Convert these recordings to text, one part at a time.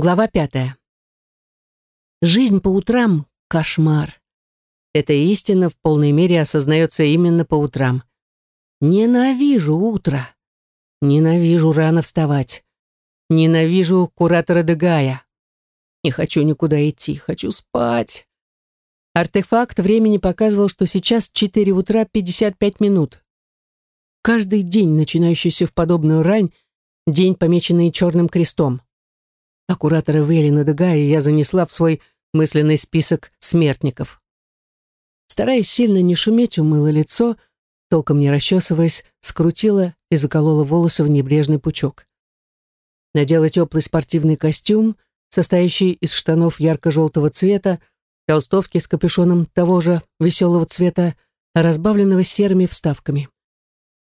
Глава пятая. Жизнь по утрам — кошмар. Эта истина в полной мере осознается именно по утрам. Ненавижу утро. Ненавижу рано вставать. Ненавижу куратора Дегая. Не хочу никуда идти, хочу спать. Артефакт времени показывал, что сейчас 4 утра 55 минут. Каждый день, начинающийся в подобную рань, день, помеченный черным крестом. А куратора Вейлина Дегая я занесла в свой мысленный список смертников. Стараясь сильно не шуметь, умыла лицо, толком не расчесываясь, скрутила и заколола волосы в небрежный пучок. Надела теплый спортивный костюм, состоящий из штанов ярко-желтого цвета, толстовки с капюшоном того же веселого цвета, разбавленного серыми вставками.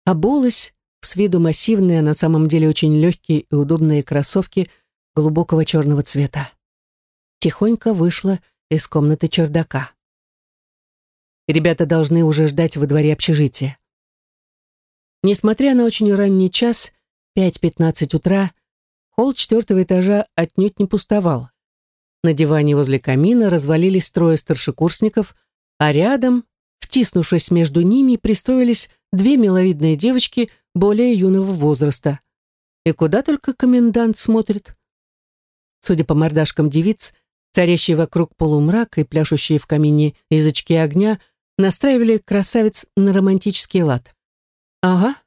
Обулась в с виду массивные, а на самом деле очень легкие и удобные кроссовки – глубокого черного цвета. Тихонько вышла из комнаты чердака. Ребята должны уже ждать во дворе общежития. Несмотря на очень ранний час, 5.15 утра, холл четвертого этажа отнюдь не пустовал. На диване возле камина развалились трое старшекурсников, а рядом, втиснувшись между ними, пристроились две миловидные девочки более юного возраста. И куда только комендант смотрит. Судя по мордашкам девиц, царящие вокруг полумрак и пляшущие в камине язычки огня, настраивали красавец на романтический лад. «Ага,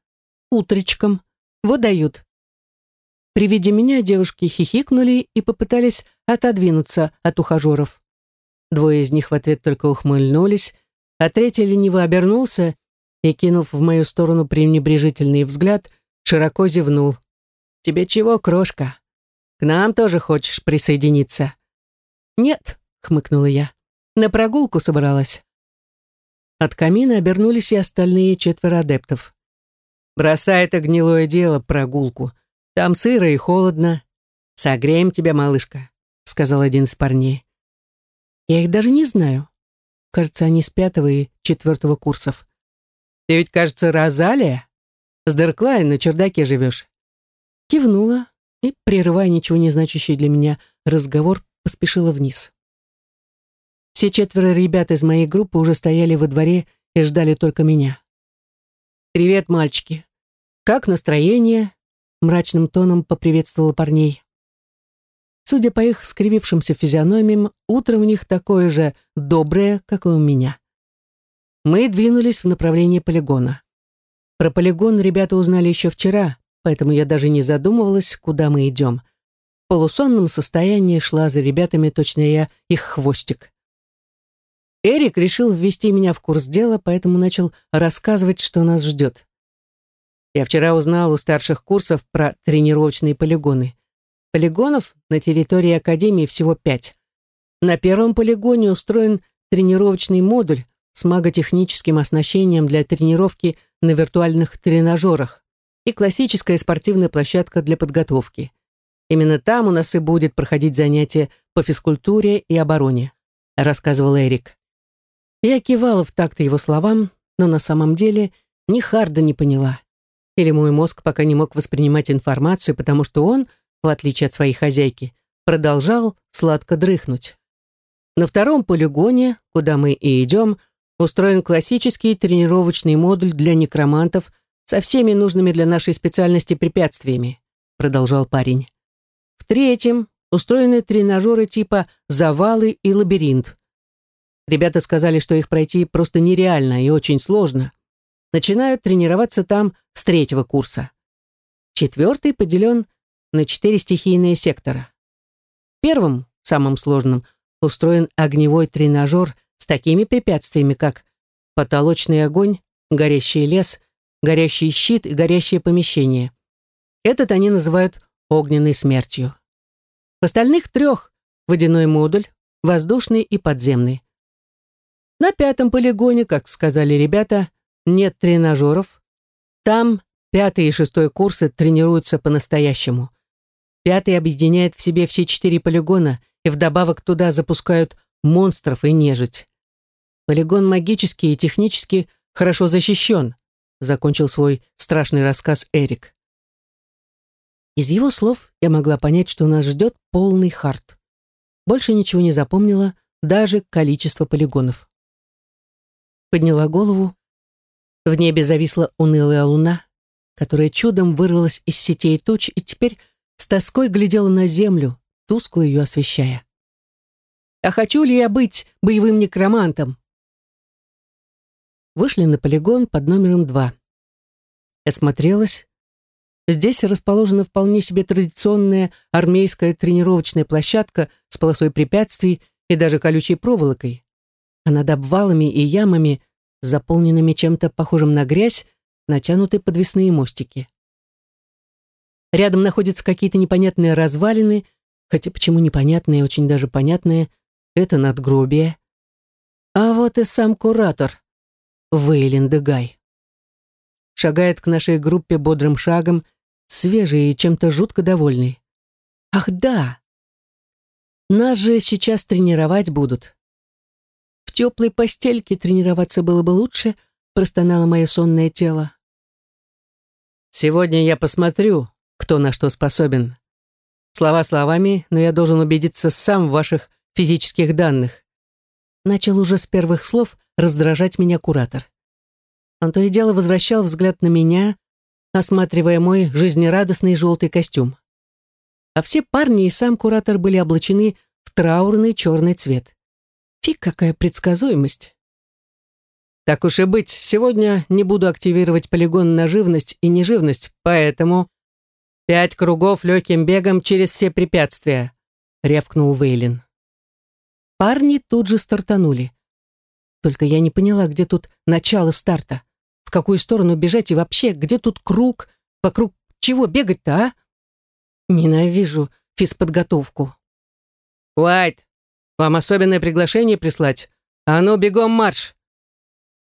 утречком. Вот дают». При виде меня девушки хихикнули и попытались отодвинуться от ухажеров. Двое из них в ответ только ухмыльнулись, а третий лениво обернулся и, кинув в мою сторону пренебрежительный взгляд, широко зевнул. «Тебе чего, крошка?» К нам тоже хочешь присоединиться?» «Нет», — хмыкнула я. «На прогулку собралась». От камина обернулись и остальные четверо адептов. «Бросай это гнилое дело, прогулку. Там сыро и холодно. Согреем тебя, малышка», — сказал один из парней. «Я их даже не знаю. Кажется, они с пятого и четвертого курсов». «Ты ведь, кажется, Розалия? С Дерклайн на чердаке живешь?» Кивнула, и, прерывая ничего не значащий для меня разговор, поспешила вниз. Все четверо ребят из моей группы уже стояли во дворе и ждали только меня. «Привет, мальчики! Как настроение?» мрачным тоном поприветствовала парней. Судя по их скривившимся физиономиям, утро у них такое же доброе, как и у меня. Мы двинулись в направлении полигона. Про полигон ребята узнали еще вчера, поэтому я даже не задумывалась, куда мы идем. В полусонном состоянии шла за ребятами, точно я их хвостик. Эрик решил ввести меня в курс дела, поэтому начал рассказывать, что нас ждет. Я вчера узнал у старших курсов про тренировочные полигоны. Полигонов на территории Академии всего пять. На первом полигоне устроен тренировочный модуль с маготехническим оснащением для тренировки на виртуальных тренажерах и классическая спортивная площадка для подготовки. Именно там у нас и будет проходить занятие по физкультуре и обороне, рассказывал Эрик. Я кивала в такт его словам, но на самом деле ни Харда не поняла. Или мой мозг пока не мог воспринимать информацию, потому что он, в отличие от своей хозяйки, продолжал сладко дрыхнуть. На втором полигоне, куда мы и идем, устроен классический тренировочный модуль для некромантов со всеми нужными для нашей специальности препятствиями», продолжал парень. «В третьем устроены тренажеры типа «завалы» и «лабиринт». Ребята сказали, что их пройти просто нереально и очень сложно. Начинают тренироваться там с третьего курса. Четвертый поделен на четыре стихийные сектора. Первым, самым сложным, устроен огневой тренажер с такими препятствиями, как потолочный огонь, горящий лес, горящий щит и горящее помещение. Этот они называют огненной смертью. В остальных трех – водяной модуль, воздушный и подземный. На пятом полигоне, как сказали ребята, нет тренажеров. Там пятый и шестой курсы тренируются по-настоящему. Пятый объединяет в себе все четыре полигона и вдобавок туда запускают монстров и нежить. Полигон магический и технически хорошо защищен закончил свой страшный рассказ Эрик. Из его слов я могла понять, что нас ждет полный хард. Больше ничего не запомнила, даже количество полигонов. Подняла голову. В небе зависла унылая луна, которая чудом вырвалась из сетей туч и теперь с тоской глядела на землю, тускло ее освещая. «А хочу ли я быть боевым некромантом?» Вышли на полигон под номером два. Осмотрелась. Здесь расположена вполне себе традиционная армейская тренировочная площадка с полосой препятствий и даже колючей проволокой. А над обвалами и ямами, заполненными чем-то похожим на грязь, натянуты подвесные мостики. Рядом находятся какие-то непонятные развалины, хотя почему непонятные, очень даже понятные, это надгробие. А вот и сам куратор, Вейлин Дегай. Шагает к нашей группе бодрым шагом, свежий и чем-то жутко довольный. Ах да! Нас же сейчас тренировать будут. В теплой постельке тренироваться было бы лучше, простонало мое сонное тело. Сегодня я посмотрю, кто на что способен. Слова словами, но я должен убедиться сам в ваших физических данных. Начал уже с первых слов раздражать меня куратор. Он то и дело возвращал взгляд на меня, осматривая мой жизнерадостный желтый костюм. А все парни и сам куратор были облачены в траурный черный цвет. Фиг, какая предсказуемость. Так уж и быть, сегодня не буду активировать полигон на живность и неживность, поэтому пять кругов легким бегом через все препятствия, рявкнул Вейлин. Парни тут же стартанули. Только я не поняла, где тут начало старта. В какую сторону бежать и вообще, где тут круг, вокруг чего бегать-то, а? Ненавижу физподготовку. «Уайт, вам особенное приглашение прислать? А ну, бегом марш!»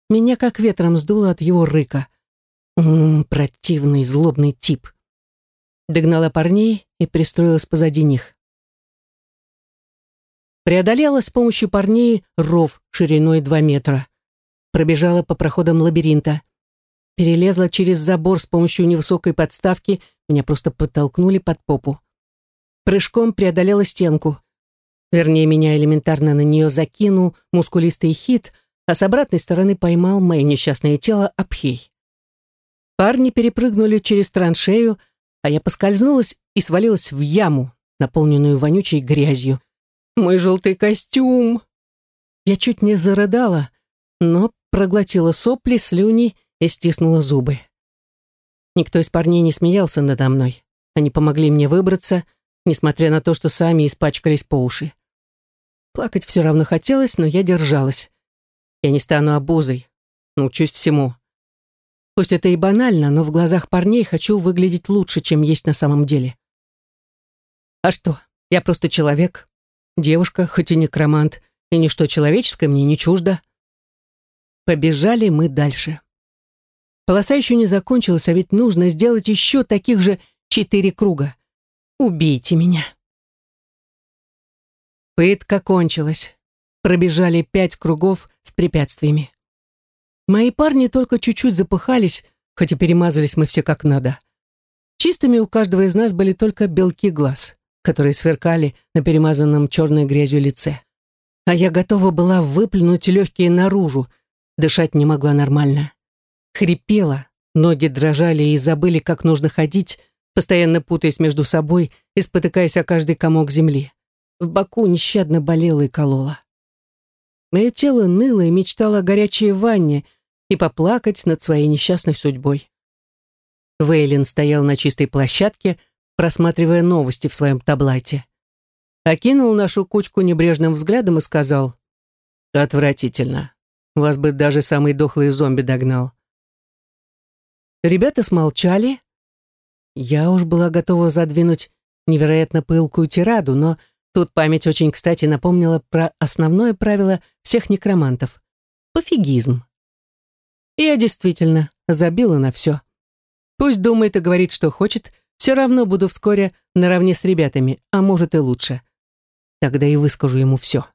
Меня как ветром сдуло от его рыка. Ммм, противный, злобный тип. Догнала парней и пристроилась позади них. Преодолела с помощью парней ров шириной два метра. Пробежала по проходам лабиринта. Перелезла через забор с помощью невысокой подставки, меня просто подтолкнули под попу. Прыжком преодолела стенку. Вернее, меня элементарно на нее закинул мускулистый хит, а с обратной стороны поймал мое несчастное тело Абхей. Парни перепрыгнули через траншею, а я поскользнулась и свалилась в яму, наполненную вонючей грязью. Мой желтый костюм! Я чуть не зарыдала, но проглотила сопли, слюни и стиснула зубы. Никто из парней не смеялся надо мной. Они помогли мне выбраться, несмотря на то, что сами испачкались по уши. Плакать все равно хотелось, но я держалась. Я не стану обузой. Научусь всему. Пусть это и банально, но в глазах парней хочу выглядеть лучше, чем есть на самом деле. А что, я просто человек. Девушка, хоть и некромант, и ничто человеческое мне не чуждо. Побежали мы дальше. Полоса еще не закончилась, а ведь нужно сделать еще таких же четыре круга. Убейте меня. Пытка кончилась пробежали пять кругов с препятствиями. Мои парни только чуть-чуть запыхались, хотя перемазались мы все как надо. Чистыми у каждого из нас были только белки глаз, которые сверкали на перемазанном черной грязью лице. А я готова была выплюнуть легкие наружу, дышать не могла нормально. Хрипела, ноги дрожали и забыли, как нужно ходить, постоянно путаясь между собой и спотыкаясь о каждый комок земли. В боку нещадно болело и кололо. Мое тело ныло и мечтало о горячей ванне и поплакать над своей несчастной судьбой. Вейлин стоял на чистой площадке, просматривая новости в своем таблайте. Окинул нашу кучку небрежным взглядом и сказал, «Отвратительно. Вас бы даже самый дохлый зомби догнал». Ребята смолчали. Я уж была готова задвинуть невероятно пылкую тираду, но Тут память очень кстати напомнила про основное правило всех некромантов — пофигизм. я действительно забила на все. Пусть думает и говорит, что хочет, все равно буду вскоре наравне с ребятами, а может и лучше. Тогда и выскажу ему все.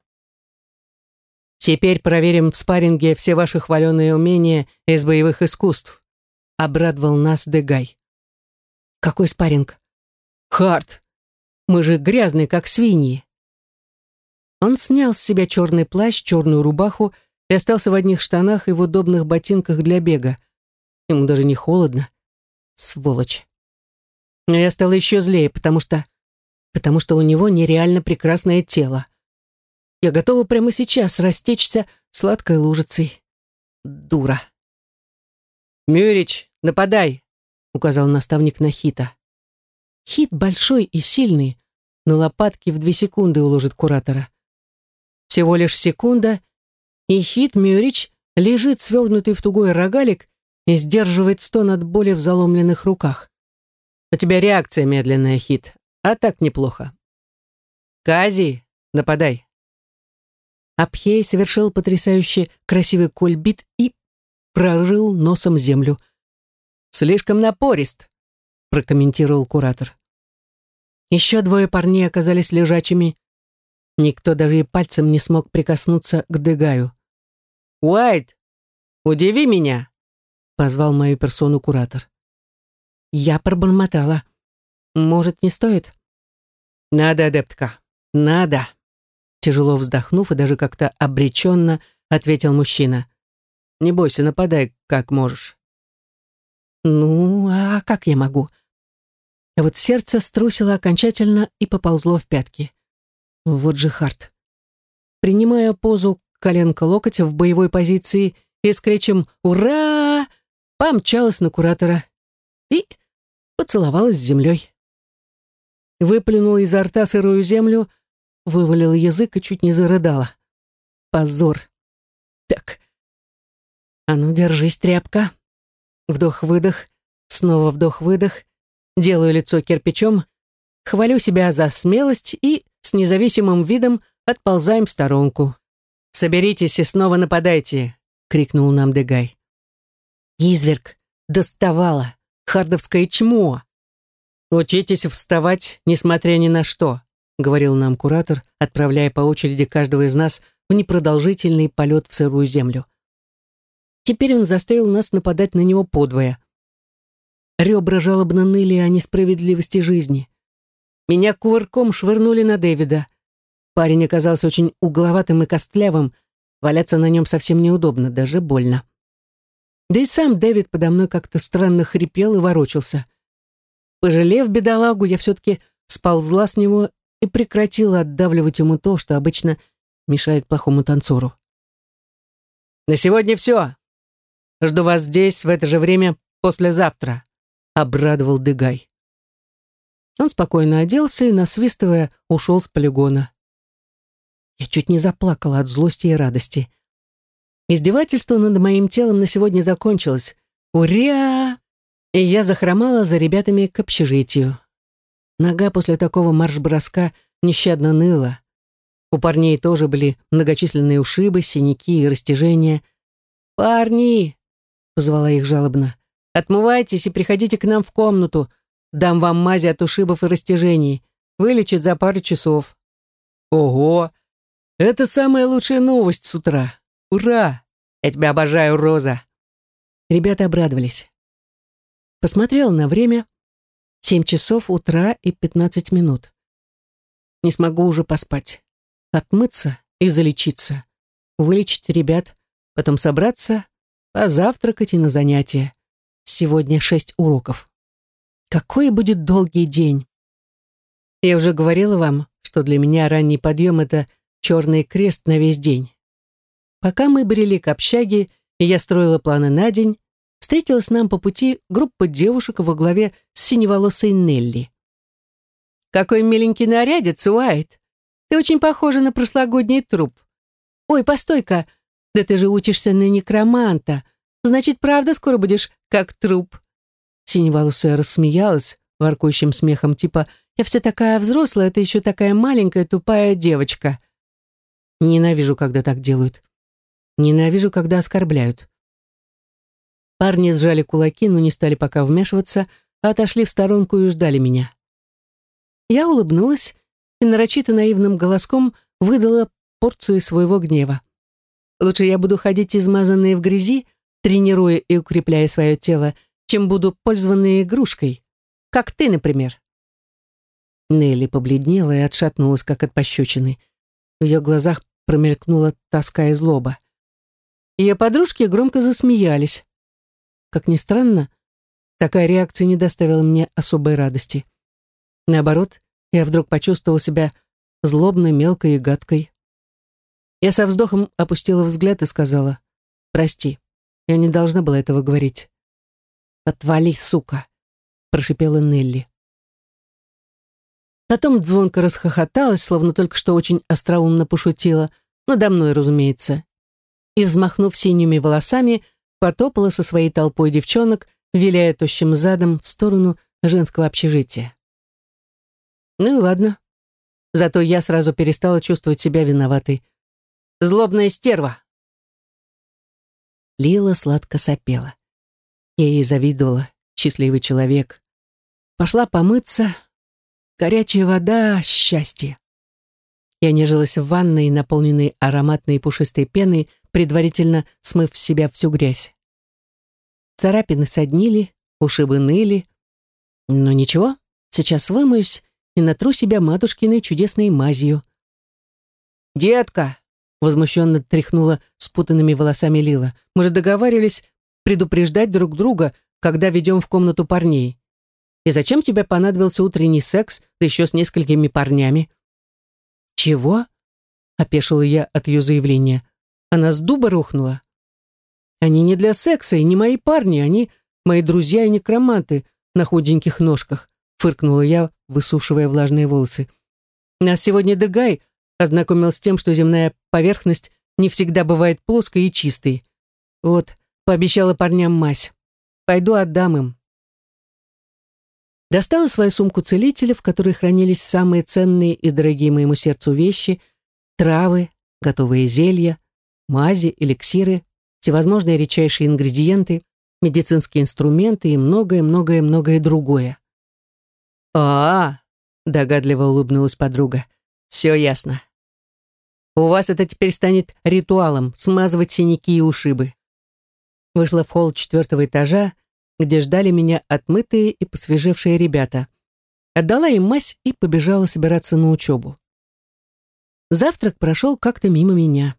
Теперь проверим в спарринге все ваши хваленые умения из боевых искусств. Обрадовал нас Дегай. Какой спарринг? Харт, мы же грязные, как свиньи. Он снял с себя черный плащ, черную рубаху и остался в одних штанах и в удобных ботинках для бега. Ему даже не холодно. Сволочь. Но я стала еще злее, потому что... Потому что у него нереально прекрасное тело. Я готова прямо сейчас растечься сладкой лужицей. Дура. «Мюрич, нападай!» — указал наставник на Хита. Хит большой и сильный, на лопатки в две секунды уложит куратора. Всего лишь секунда, и Хит Мюрич лежит свернутый в тугой рогалик и сдерживает стон от боли в заломленных руках. У тебя реакция медленная, Хит, а так неплохо. Кази, нападай. Апхей совершил потрясающе красивый кульбит и прорыл носом землю. «Слишком напорист», — прокомментировал куратор. Еще двое парней оказались лежачими. Никто даже и пальцем не смог прикоснуться к Дегаю. «Уайт, удиви меня!» — позвал мою персону куратор. Я пробормотала. «Может, не стоит?» «Надо, адептка, надо!» Тяжело вздохнув и даже как-то обреченно, ответил мужчина. «Не бойся, нападай, как можешь». «Ну, а как я могу?» А вот сердце струсило окончательно и поползло в пятки. Вот же Харт. Принимая позу коленка-локоть в боевой позиции и с кричем «Ура!» помчалась на куратора и поцеловалась с землей. Выплюнула изо рта сырую землю, вывалила язык и чуть не зарыдала. Позор. Так. А ну, держись, тряпка. Вдох-выдох, снова вдох-выдох. Делаю лицо кирпичом, хвалю себя за смелость и с независимым видом отползаем в сторонку. «Соберитесь и снова нападайте!» — крикнул нам Дегай. Изверг доставала, хардовское чмо. «Учитесь вставать, несмотря ни на что», — говорил нам куратор, отправляя по очереди каждого из нас в непродолжительный полет в сырую землю. Теперь он заставил нас нападать на него подвое. Ребра жалобно ныли о несправедливости жизни. Меня кувырком швырнули на Дэвида. Парень оказался очень угловатым и костлявым, валяться на нем совсем неудобно, даже больно. Да и сам Дэвид подо мной как-то странно хрипел и ворочался. Пожалев бедолагу, я все-таки сползла с него и прекратила отдавливать ему то, что обычно мешает плохому танцору. «На сегодня все. Жду вас здесь в это же время послезавтра», — обрадовал Дыгай. Он спокойно оделся и, насвистывая, ушел с полигона. Я чуть не заплакала от злости и радости. Издевательство над моим телом на сегодня закончилось. Уря! И я захромала за ребятами к общежитию. Нога после такого марш-броска нещадно ныла. У парней тоже были многочисленные ушибы, синяки и растяжения. «Парни!» — позвала их жалобно. «Отмывайтесь и приходите к нам в комнату. Дам вам мази от ушибов и растяжений. Вылечит за пару часов». «Ого! Это самая лучшая новость с утра. Ура! Я тебя обожаю, Роза!» Ребята обрадовались. Посмотрел на время. Семь часов утра и пятнадцать минут. Не смогу уже поспать. Отмыться и залечиться. Вылечить ребят, потом собраться, позавтракать и на занятия. Сегодня шесть уроков. Какой будет долгий день. Я уже говорила вам, что для меня ранний подъем — это черный крест на весь день. Пока мы брели к общаге, и я строила планы на день, встретилась нам по пути группа девушек во главе с синеволосой Нелли. «Какой миленький нарядец, Уайт! Ты очень похожа на прошлогодний труп. Ой, постой-ка, да ты же учишься на некроманта. Значит, правда скоро будешь как труп?» Синеволосая рассмеялась воркующим смехом, типа «Я вся такая взрослая, ты еще такая маленькая тупая девочка». Ненавижу, когда так делают. Ненавижу, когда оскорбляют. Парни сжали кулаки, но не стали пока вмешиваться, а отошли в сторонку и ждали меня. Я улыбнулась и нарочито наивным голоском выдала порцию своего гнева. Лучше я буду ходить измазанной в грязи, тренируя и укрепляя свое тело, чем буду пользованной игрушкой, как ты, например. Нелли побледнела и отшатнулась, как от пощечины. В ее глазах промелькнула тоска и злоба. Ее подружки громко засмеялись. Как ни странно, такая реакция не доставила мне особой радости. Наоборот, я вдруг почувствовал себя злобной, мелкой и гадкой. Я со вздохом опустила взгляд и сказала, «Прости, я не должна была этого говорить». «Отвали, сука!» — прошипела Нелли. Потом звонко расхохоталась, словно только что очень остроумно пошутила, надо мной, разумеется, и, взмахнув синими волосами, потопала со своей толпой девчонок, виляя тощим задом в сторону женского общежития. Ну и ладно. Зато я сразу перестала чувствовать себя виноватой. Злобная стерва. Лила сладко сопела. Я ей завидовала, счастливый человек. Пошла помыться, Горячая вода — счастье. Я нежилась в ванной, наполненной ароматной пушистой пеной, предварительно смыв в себя всю грязь. Царапины соднили, ушибы ныли. Но ничего, сейчас вымоюсь и натру себя матушкиной чудесной мазью. «Детка!» — возмущенно тряхнула спутанными волосами Лила. «Мы же договаривались предупреждать друг друга, когда ведем в комнату парней. И зачем тебе понадобился утренний секс, да еще с несколькими парнями?» «Чего?» — опешила я от ее заявления. Она с дуба рухнула. «Они не для секса и не мои парни, они мои друзья и некроманты на худеньких ножках», — фыркнула я, высушивая влажные волосы. «Нас сегодня Дегай ознакомил с тем, что земная поверхность не всегда бывает плоской и чистой. Вот, пообещала парням мазь. Пойду отдам им. Достала свою сумку целителя, в которой хранились самые ценные и дорогие моему сердцу вещи, травы, готовые зелья, мази, эликсиры, всевозможные редчайшие ингредиенты, медицинские инструменты и многое-многое-многое другое. а, догадливо улыбнулась подруга. «Все ясно. У вас это теперь станет ритуалом — смазывать синяки и ушибы». Вышла в холл четвертого этажа, где ждали меня отмытые и посвежевшие ребята. Отдала им мазь и побежала собираться на учебу. Завтрак прошел как-то мимо меня.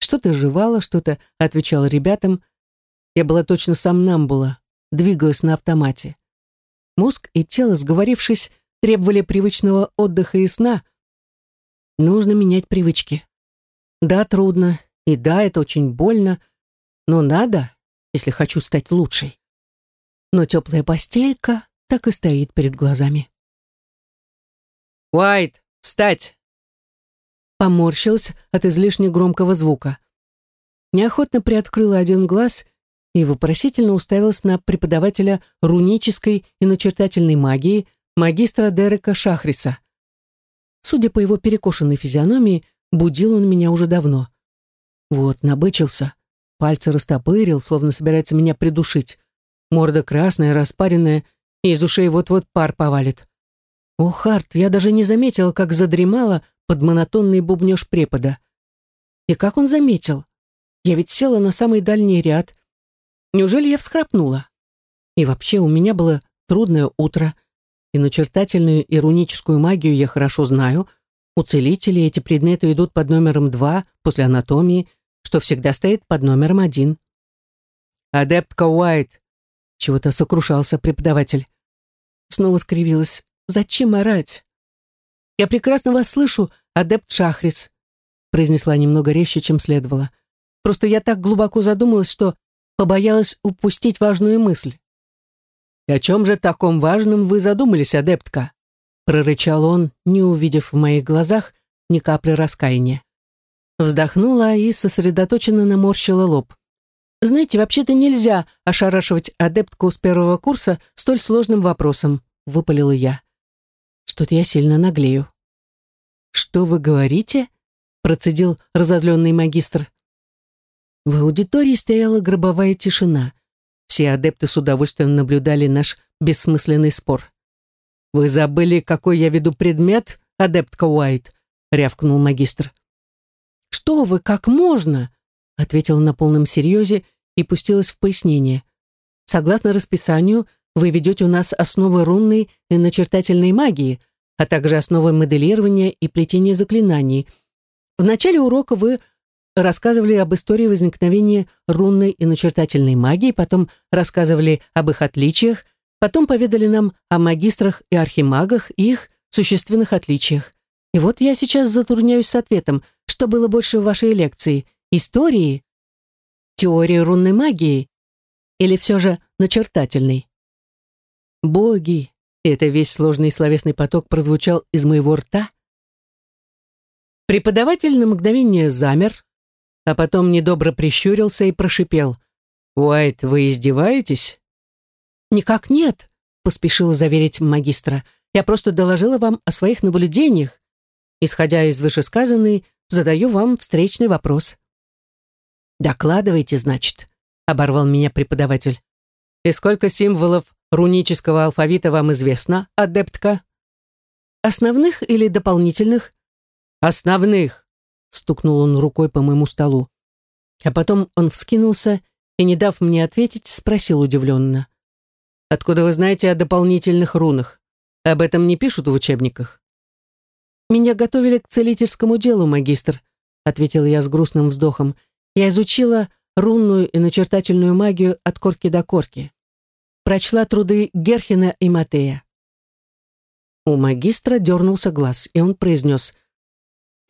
Что-то жевала, что-то отвечала ребятам. Я была точно сомнамбула, двигалась на автомате. Мозг и тело, сговорившись, требовали привычного отдыха и сна. Нужно менять привычки. Да, трудно, и да, это очень больно, но надо, если хочу стать лучшей но теплая постелька так и стоит перед глазами. «Уайт, встать!» Поморщилась от излишне громкого звука. Неохотно приоткрыла один глаз и вопросительно уставилась на преподавателя рунической и начертательной магии магистра Дерека Шахриса. Судя по его перекошенной физиономии, будил он меня уже давно. Вот, набычился, пальцы растопырил, словно собирается меня придушить. Морда красная, распаренная, и из ушей вот-вот пар повалит. О, Харт, я даже не заметила, как задремала под монотонный бубнёж препода. И как он заметил? Я ведь села на самый дальний ряд. Неужели я всхрапнула? И вообще у меня было трудное утро, и начертательную и руническую магию я хорошо знаю. У целителей эти предметы идут под номером два после анатомии, что всегда стоит под номером один. «Адептка Уайт, чего-то сокрушался преподаватель. Снова скривилась. «Зачем орать?» «Я прекрасно вас слышу, адепт Шахрис», произнесла немного резче, чем следовало. «Просто я так глубоко задумалась, что побоялась упустить важную мысль». «И о чем же таком важном вы задумались, адептка?» прорычал он, не увидев в моих глазах ни капли раскаяния. Вздохнула и сосредоточенно наморщила лоб. Знаете, вообще-то нельзя ошарашивать адептку с первого курса столь сложным вопросом, выпалила я. Что-то я сильно наглею. Что вы говорите? процедил разозленный магистр. В аудитории стояла гробовая тишина. Все адепты с удовольствием наблюдали наш бессмысленный спор. «Вы забыли, какой я веду предмет, адептка Уайт?» — рявкнул магистр. «Что вы, как можно?» ответила на полном серьезе и пустилась в пояснение. Согласно расписанию, вы ведете у нас основы рунной и начертательной магии, а также основы моделирования и плетения заклинаний. В начале урока вы рассказывали об истории возникновения рунной и начертательной магии, потом рассказывали об их отличиях, потом поведали нам о магистрах и архимагах и их существенных отличиях. И вот я сейчас затрудняюсь с ответом, что было больше в вашей лекции – истории, теории рунной магии или все же начертательной? Боги, это весь сложный словесный поток прозвучал из моего рта. Преподаватель на мгновение замер, а потом недобро прищурился и прошипел. «Уайт, вы издеваетесь?» «Никак нет», — поспешил заверить магистра. «Я просто доложила вам о своих наблюдениях. Исходя из вышесказанной, задаю вам встречный вопрос». «Докладывайте, значит», — оборвал меня преподаватель. «И сколько символов рунического алфавита вам известно, адептка?» «Основных или дополнительных?» «Основных», — стукнул он рукой по моему столу. А потом он вскинулся и, не дав мне ответить, спросил удивленно. «Откуда вы знаете о дополнительных рунах? Об этом не пишут в учебниках?» «Меня готовили к целительскому делу, магистр», — ответил я с грустным вздохом. «Я изучила рунную и начертательную магию от корки до корки. Прочла труды Герхина и Матея». У магистра дернулся глаз, и он произнес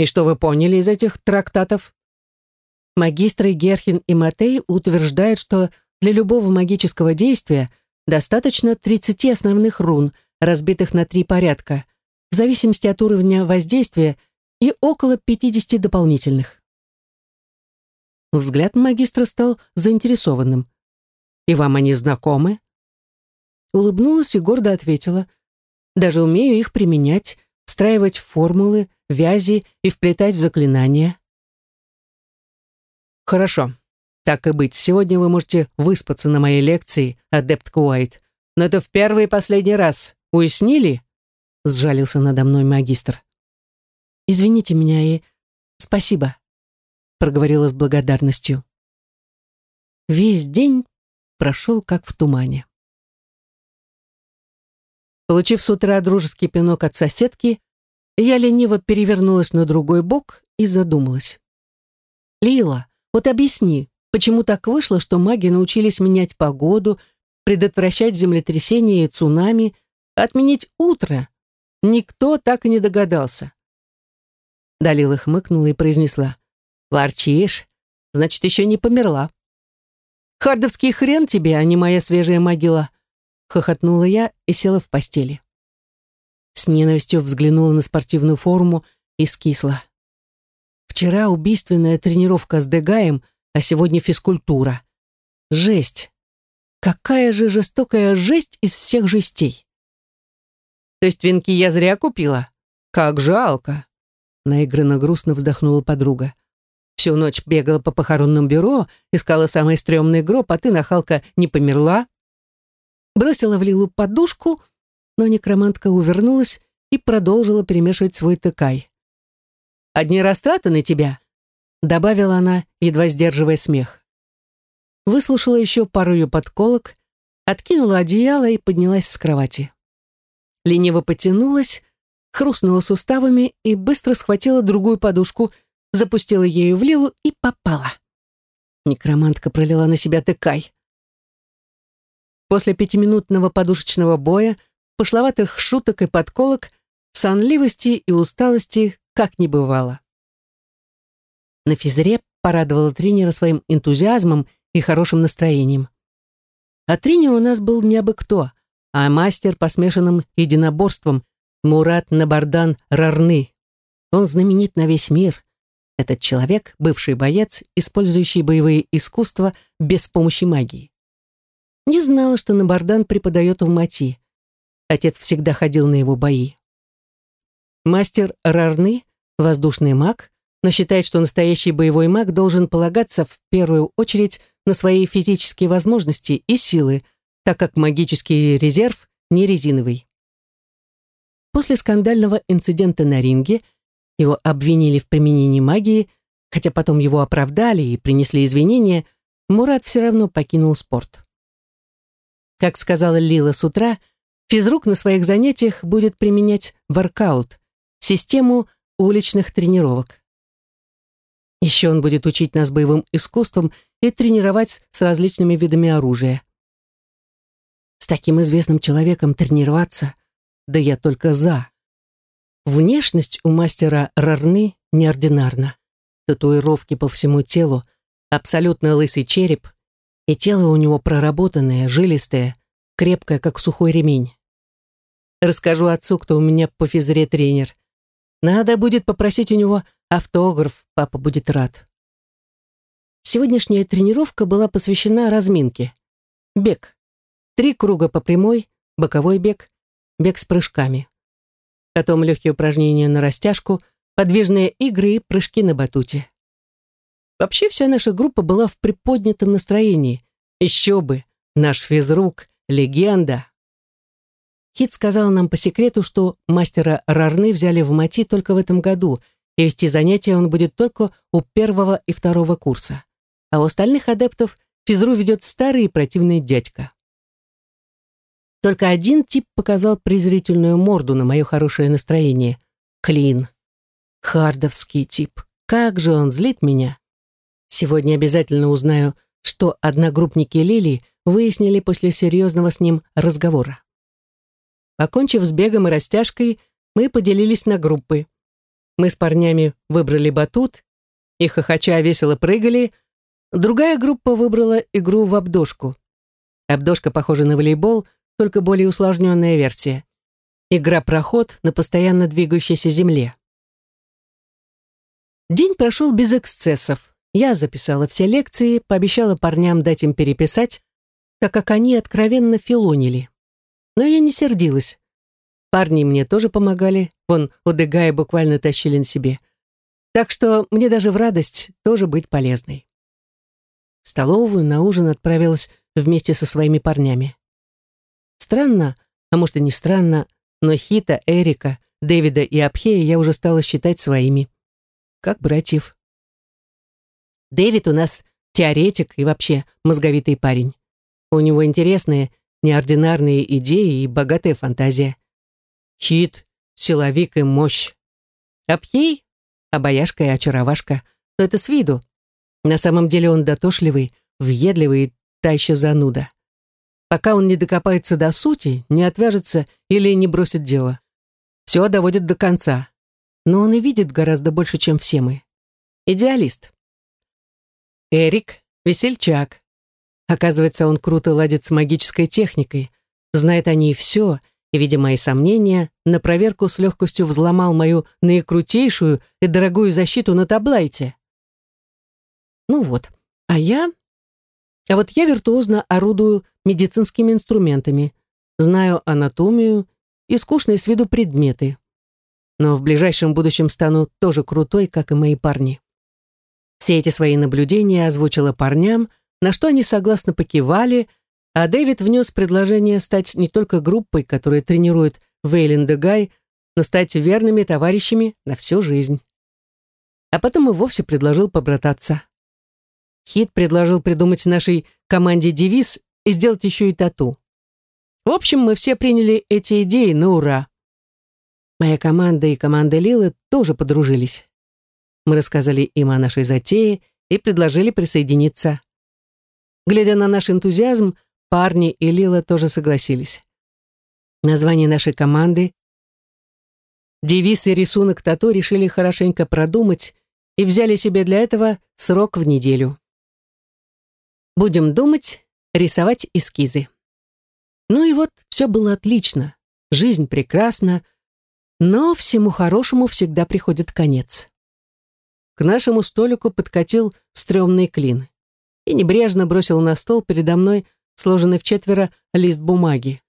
«И что вы поняли из этих трактатов?» Магистры Герхин и Матей утверждают, что для любого магического действия достаточно 30 основных рун, разбитых на три порядка — в зависимости от уровня воздействия и около 50 дополнительных. Взгляд магистра стал заинтересованным. «И вам они знакомы?» Улыбнулась и гордо ответила. «Даже умею их применять, встраивать в формулы, вязи и вплетать в заклинания». «Хорошо, так и быть, сегодня вы можете выспаться на моей лекции, адепт Уайт, но это в первый и последний раз. Уяснили?» сжалился надо мной магистр. «Извините меня и спасибо», — проговорила с благодарностью. Весь день прошел как в тумане. Получив с утра дружеский пинок от соседки, я лениво перевернулась на другой бок и задумалась. «Лила, вот объясни, почему так вышло, что маги научились менять погоду, предотвращать землетрясения и цунами, отменить утро, Никто так и не догадался. Далила хмыкнула и произнесла. «Ворчишь? Значит, еще не померла». «Хардовский хрен тебе, а не моя свежая могила», хохотнула я и села в постели. С ненавистью взглянула на спортивную форму и скисла. Вчера убийственная тренировка с Дегаем, а сегодня физкультура. Жесть. Какая же жестокая жесть из всех жестей. То есть венки я зря купила? Как жалко!» Наигранно грустно вздохнула подруга. «Всю ночь бегала по похоронным бюро, искала самый стрёмный гроб, а ты, нахалка, не померла?» Бросила в Лилу подушку, но некромантка увернулась и продолжила перемешивать свой тыкай. «Одни растраты на тебя», — добавила она, едва сдерживая смех. Выслушала еще пару ее подколок, откинула одеяло и поднялась с кровати лениво потянулась, хрустнула суставами и быстро схватила другую подушку, запустила ею в Лилу и попала. Некромантка пролила на себя тыкай. После пятиминутного подушечного боя, пошловатых шуток и подколок, сонливости и усталости как не бывало. На физре порадовала тренера своим энтузиазмом и хорошим настроением. А тренер у нас был не абы кто, а мастер по смешанным единоборствам Мурат Набардан Рарны. Он знаменит на весь мир. Этот человек — бывший боец, использующий боевые искусства без помощи магии. Не знала, что Набардан преподает в МАТИ. Отец всегда ходил на его бои. Мастер Рарны — воздушный маг, но считает, что настоящий боевой маг должен полагаться в первую очередь на свои физические возможности и силы — так как магический резерв не резиновый. После скандального инцидента на ринге его обвинили в применении магии, хотя потом его оправдали и принесли извинения, Мурат все равно покинул спорт. Как сказала Лила с утра, физрук на своих занятиях будет применять воркаут, систему уличных тренировок. Еще он будет учить нас боевым искусствам и тренировать с различными видами оружия. С таким известным человеком тренироваться, да я только за. Внешность у мастера Рарны неординарна. Татуировки по всему телу, абсолютно лысый череп, и тело у него проработанное, жилистое, крепкое, как сухой ремень. Расскажу отцу, кто у меня по физре тренер. Надо будет попросить у него автограф, папа будет рад. Сегодняшняя тренировка была посвящена разминке. Бег. Три круга по прямой, боковой бег, бег с прыжками. Потом легкие упражнения на растяжку, подвижные игры и прыжки на батуте. Вообще вся наша группа была в приподнятом настроении. Еще бы, наш физрук, легенда. Хит сказал нам по секрету, что мастера Рарны взяли в МАТИ только в этом году, и вести занятия он будет только у первого и второго курса. А у остальных адептов физру ведет старый и противный дядька. Только один тип показал презрительную морду на мое хорошее настроение. Клин. Хардовский тип. Как же он злит меня. Сегодня обязательно узнаю, что одногруппники Лили выяснили после серьезного с ним разговора. Покончив с бегом и растяжкой, мы поделились на группы. Мы с парнями выбрали батут и хохоча весело прыгали. Другая группа выбрала игру в обдошку. Обдошка похожа на волейбол, только более усложненная версия. Игра-проход на постоянно двигающейся земле. День прошел без эксцессов. Я записала все лекции, пообещала парням дать им переписать, так как они откровенно филонили. Но я не сердилась. Парни мне тоже помогали, вон Одегая буквально тащили на себе. Так что мне даже в радость тоже быть полезной. В столовую на ужин отправилась вместе со своими парнями. Странно, а может и не странно, но Хита, Эрика, Дэвида и Абхея я уже стала считать своими. Как братьев. Дэвид у нас теоретик и вообще мозговитый парень. У него интересные, неординарные идеи и богатая фантазия. Хит, силовик и мощь. Апхей — обаяшка и очаровашка. Но это с виду. На самом деле он дотошливый, въедливый и та еще зануда. Пока он не докопается до сути, не отвяжется или не бросит дело. Все доводит до конца. Но он и видит гораздо больше, чем все мы. Идеалист. Эрик — весельчак. Оказывается, он круто ладит с магической техникой, знает о ней все, и, видя мои сомнения, на проверку с легкостью взломал мою наикрутейшую и дорогую защиту на таблайте. Ну вот, а я... А вот я виртуозно орудую медицинскими инструментами, знаю анатомию и скучные с виду предметы. Но в ближайшем будущем стану тоже крутой, как и мои парни. Все эти свои наблюдения озвучила парням, на что они согласно покивали, а Дэвид внес предложение стать не только группой, которая тренирует Вейлен Гай, но стать верными товарищами на всю жизнь. А потом и вовсе предложил побрататься. Хит предложил придумать нашей команде девиз и сделать еще и тату. В общем, мы все приняли эти идеи на ура. Моя команда и команда Лилы тоже подружились. Мы рассказали им о нашей затее и предложили присоединиться. Глядя на наш энтузиазм, парни и Лила тоже согласились. Название нашей команды, девиз и рисунок тату решили хорошенько продумать и взяли себе для этого срок в неделю. Будем думать, рисовать эскизы. Ну и вот, все было отлично, жизнь прекрасна, но всему хорошему всегда приходит конец. К нашему столику подкатил стрёмный клин и небрежно бросил на стол передо мной сложенный в четверо лист бумаги.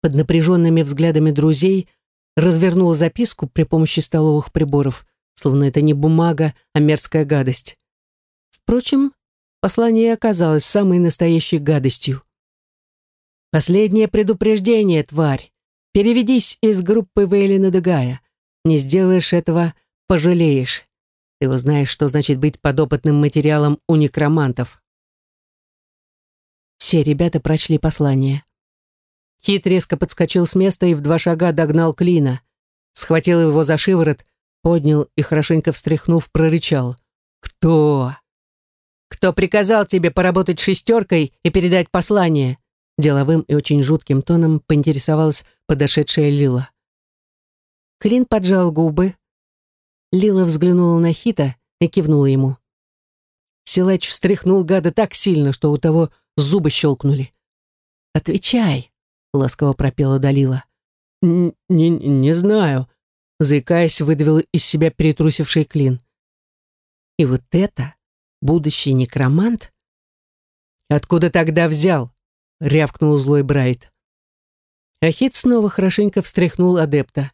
Под напряженными взглядами друзей развернул записку при помощи столовых приборов, словно это не бумага, а мерзкая гадость. Впрочем, послание оказалось самой настоящей гадостью. «Последнее предупреждение, тварь! Переведись из группы Вейлина Дегая. Не сделаешь этого, пожалеешь. Ты узнаешь, что значит быть подопытным материалом у некромантов. Все ребята прочли послание. Кит резко подскочил с места и в два шага догнал Клина. Схватил его за шиворот, поднял и, хорошенько встряхнув, прорычал. «Кто?» «Кто приказал тебе поработать шестеркой и передать послание?» Деловым и очень жутким тоном поинтересовалась подошедшая Лила. Клин поджал губы. Лила взглянула на Хита и кивнула ему. Силач встряхнул гада так сильно, что у того зубы щелкнули. «Отвечай!» — ласково пропела Далила. «Не, не знаю», — заикаясь, выдавил из себя перетрусивший клин. «И вот это будущий некромант?» «Откуда тогда взял?» — рявкнул злой Брайт. Ахит снова хорошенько встряхнул адепта.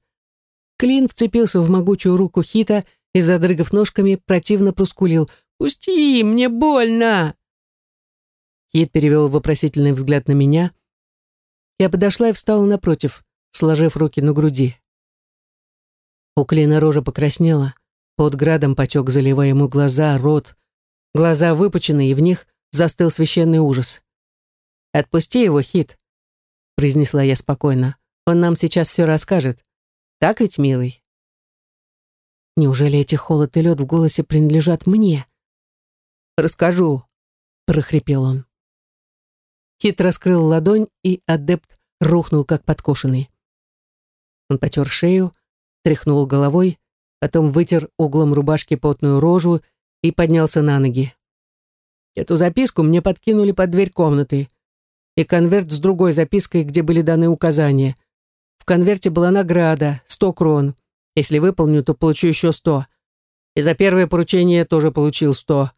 Клин вцепился в могучую руку Хита и, задрыгав ножками, противно проскулил. «Пусти, мне больно!» Хит перевел вопросительный взгляд на меня — я подошла и встала напротив, сложив руки на груди. У Клина рожа покраснела, под градом потек, заливая ему глаза, рот. Глаза выпучены, и в них застыл священный ужас. «Отпусти его, Хит», — произнесла я спокойно. «Он нам сейчас все расскажет. Так ведь, милый?» Неужели эти холод и лед в голосе принадлежат мне? «Расскажу», — прохрипел он. Кит раскрыл ладонь, и адепт рухнул, как подкошенный. Он потер шею, тряхнул головой, потом вытер углом рубашки потную рожу и поднялся на ноги. Эту записку мне подкинули под дверь комнаты и конверт с другой запиской, где были даны указания. Конверте была награда, сто крон. Если выполню, то получу еще сто. И за первое поручение тоже получил сто.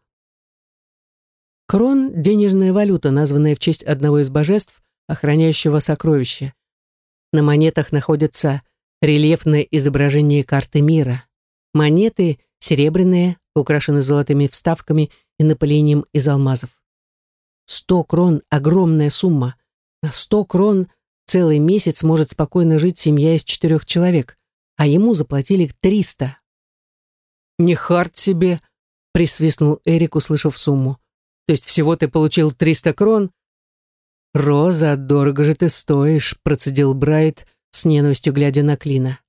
Крон – денежная валюта, названная в честь одного из божеств, охраняющего сокровища. На монетах находится рельефное изображение карты мира. Монеты серебряные, украшены золотыми вставками и напылением из алмазов. Сто крон – огромная сумма. На сто крон целый месяц может спокойно жить семья из четырех человек, а ему заплатили триста. «Не хард себе!» – присвистнул Эрик, услышав сумму. То есть всего ты получил 300 крон? Роза, дорого же ты стоишь, процедил Брайт с ненавистью глядя на Клина.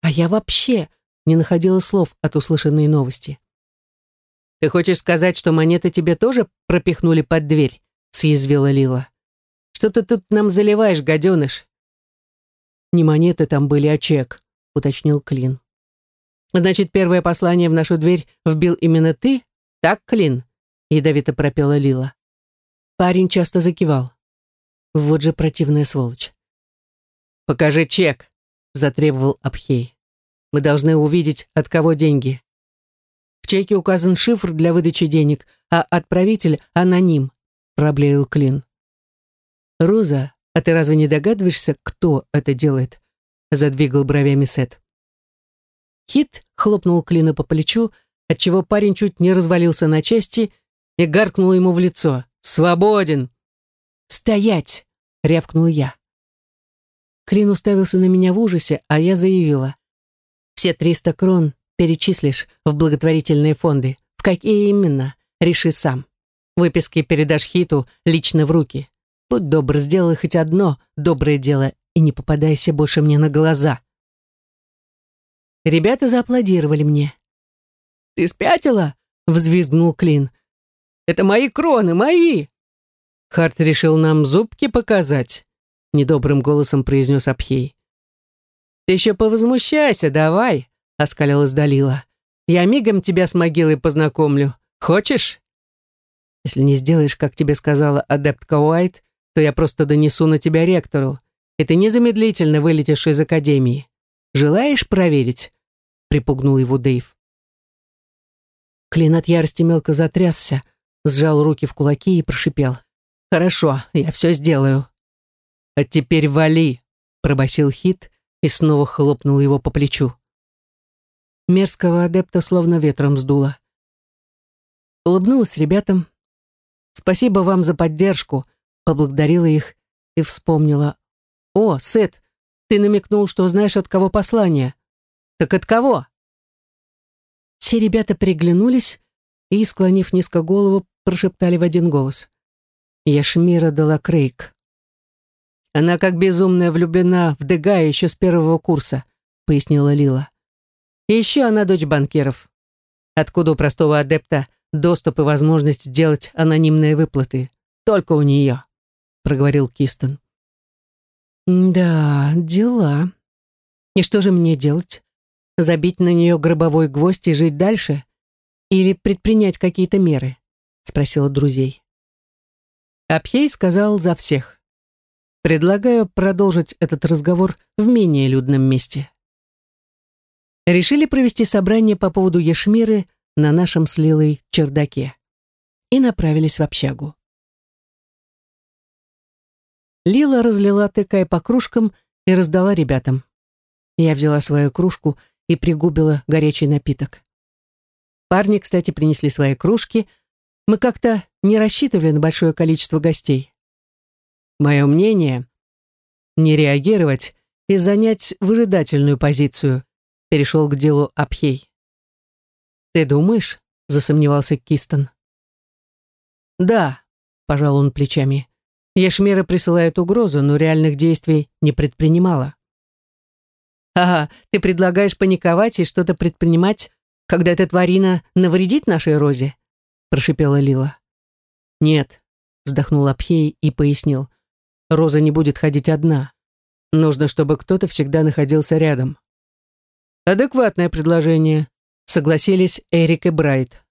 А я вообще не находила слов от услышанной новости. «Ты хочешь сказать, что монеты тебе тоже пропихнули под дверь?» — съязвила Лила. «Что ты тут нам заливаешь, гаденыш?» «Не монеты там были, а чек», — уточнил Клин. «Значит, первое послание в нашу дверь вбил именно ты? Так, Клин?» ядовито пропела Лила. Парень часто закивал. Вот же противная сволочь. «Покажи чек», — затребовал Абхей. «Мы должны увидеть, от кого деньги». В чеке указан шифр для выдачи денег, а отправитель — аноним, проблеял Клин. «Роза, а ты разве не догадываешься, кто это делает?» задвигал бровями Сет. Хит хлопнул Клина по плечу, отчего парень чуть не развалился на части и гаркнула ему в лицо. «Свободен!» «Стоять!» — рявкнул я. Клин уставился на меня в ужасе, а я заявила. «Все триста крон перечислишь в благотворительные фонды. В какие именно? Реши сам. Выписки передашь Хиту лично в руки. Будь добр, сделай хоть одно доброе дело и не попадайся больше мне на глаза». Ребята зааплодировали мне. «Ты спятила?» — взвизгнул Клин. Это мои кроны, мои!» Харт решил нам зубки показать, недобрым голосом произнес Абхей. «Ты еще повозмущайся, давай!» — оскалилась Далила. «Я мигом тебя с могилой познакомлю. Хочешь?» «Если не сделаешь, как тебе сказала адептка Уайт, то я просто донесу на тебя ректору, и ты незамедлительно вылетишь из академии. Желаешь проверить?» — припугнул его Дэйв. Клин от ярости мелко затрясся, сжал руки в кулаки и прошипел. «Хорошо, я все сделаю». «А теперь вали», — пробасил Хит и снова хлопнул его по плечу. Мерзкого адепта словно ветром сдуло. Улыбнулась ребятам. «Спасибо вам за поддержку», — поблагодарила их и вспомнила. «О, Сет, ты намекнул, что знаешь, от кого послание. Так от кого?» Все ребята приглянулись и, склонив низко голову, прошептали в один голос. «Яшмира дала Крейг». Она как безумная влюблена в Дегая еще с первого курса, пояснила Лила. Еще она дочь банкиров. Откуда у простого адепта доступ и возможность делать анонимные выплаты? Только у нее, проговорил Кистон. Да, дела. И что же мне делать? Забить на нее гробовой гвоздь и жить дальше? Или предпринять какие-то меры? Спросила друзей. Апьей сказал за всех. Предлагаю продолжить этот разговор в менее людном месте. Решили провести собрание по поводу Ешмиры на нашем с чердаке и направились в общагу. Лила разлила тыкай по кружкам и раздала ребятам. Я взяла свою кружку и пригубила горячий напиток. Парни, кстати, принесли свои кружки. Мы как-то не рассчитывали на большое количество гостей. Мое мнение — не реагировать и занять выжидательную позицию, перешел к делу Абхей. «Ты думаешь?» — засомневался Кистон. «Да», — пожал он плечами. Ешмера присылает угрозу, но реальных действий не предпринимала. «Ага, ты предлагаешь паниковать и что-то предпринимать, когда эта тварина навредит нашей Розе?» — прошипела Лила. «Нет», — вздохнул Абхей и пояснил. Роза не будет ходить одна. Нужно, чтобы кто-то всегда находился рядом. Адекватное предложение, согласились Эрик и Брайт.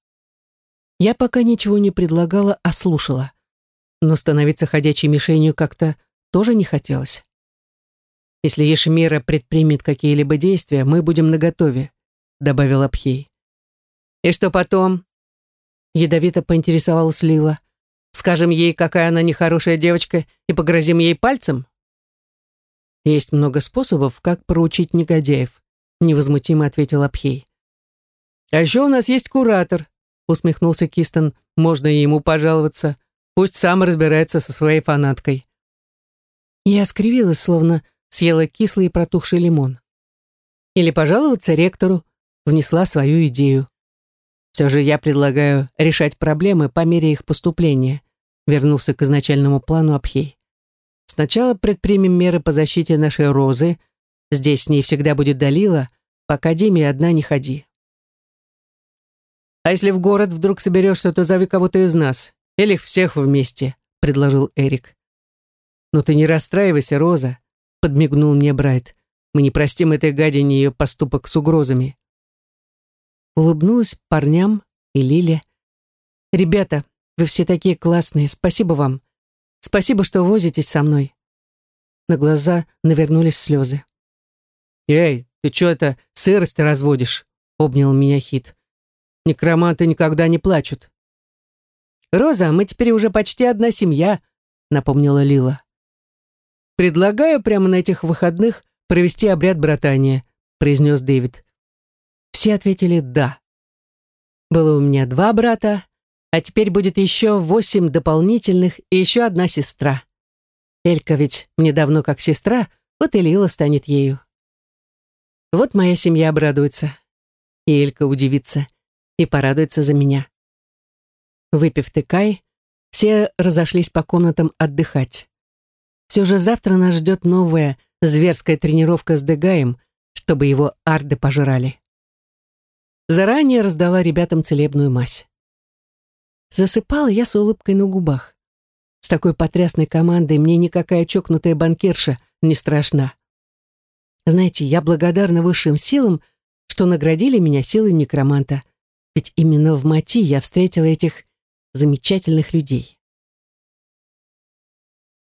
Я пока ничего не предлагала, а слушала. Но становиться ходячей мишенью как-то тоже не хотелось. Если Ешмира предпримет какие-либо действия, мы будем наготове, добавил Абхей. И что потом? Ядовито поинтересовалась Лила. Скажем ей, какая она нехорошая девочка, и погрозим ей пальцем? Есть много способов, как проучить негодяев, невозмутимо ответил Абхей. А еще у нас есть куратор, усмехнулся Кистон. Можно ему пожаловаться. Пусть сам разбирается со своей фанаткой. Я скривилась, словно съела кислый и протухший лимон. Или пожаловаться ректору, внесла свою идею. Все же я предлагаю решать проблемы по мере их поступления вернулся к изначальному плану Абхей. Сначала предпримем меры по защите нашей розы. Здесь с ней всегда будет Далила. По академии одна не ходи. А если в город вдруг соберешься, то зови кого-то из нас. Или всех вместе, предложил Эрик. Но ты не расстраивайся, Роза, подмигнул мне Брайт. Мы не простим этой гадине ее поступок с угрозами. Улыбнулась парням и Лиле. «Ребята, вы все такие классные. Спасибо вам. Спасибо, что возитесь со мной. На глаза навернулись слезы. «Эй, ты что это сырость разводишь?» — обнял меня Хит. «Некроманты никогда не плачут». «Роза, мы теперь уже почти одна семья», — напомнила Лила. «Предлагаю прямо на этих выходных провести обряд братания», — произнес Дэвид. Все ответили «да». Было у меня два брата, а теперь будет еще восемь дополнительных и еще одна сестра. Элька ведь мне давно как сестра, вот и Лила станет ею. Вот моя семья обрадуется. И Элька удивится и порадуется за меня. Выпив тыкай, все разошлись по комнатам отдыхать. Все же завтра нас ждет новая зверская тренировка с Дегаем, чтобы его арды пожрали. Заранее раздала ребятам целебную мазь. Засыпала я с улыбкой на губах. С такой потрясной командой мне никакая чокнутая банкирша не страшна. Знаете, я благодарна высшим силам, что наградили меня силой некроманта, ведь именно в Мати я встретила этих замечательных людей.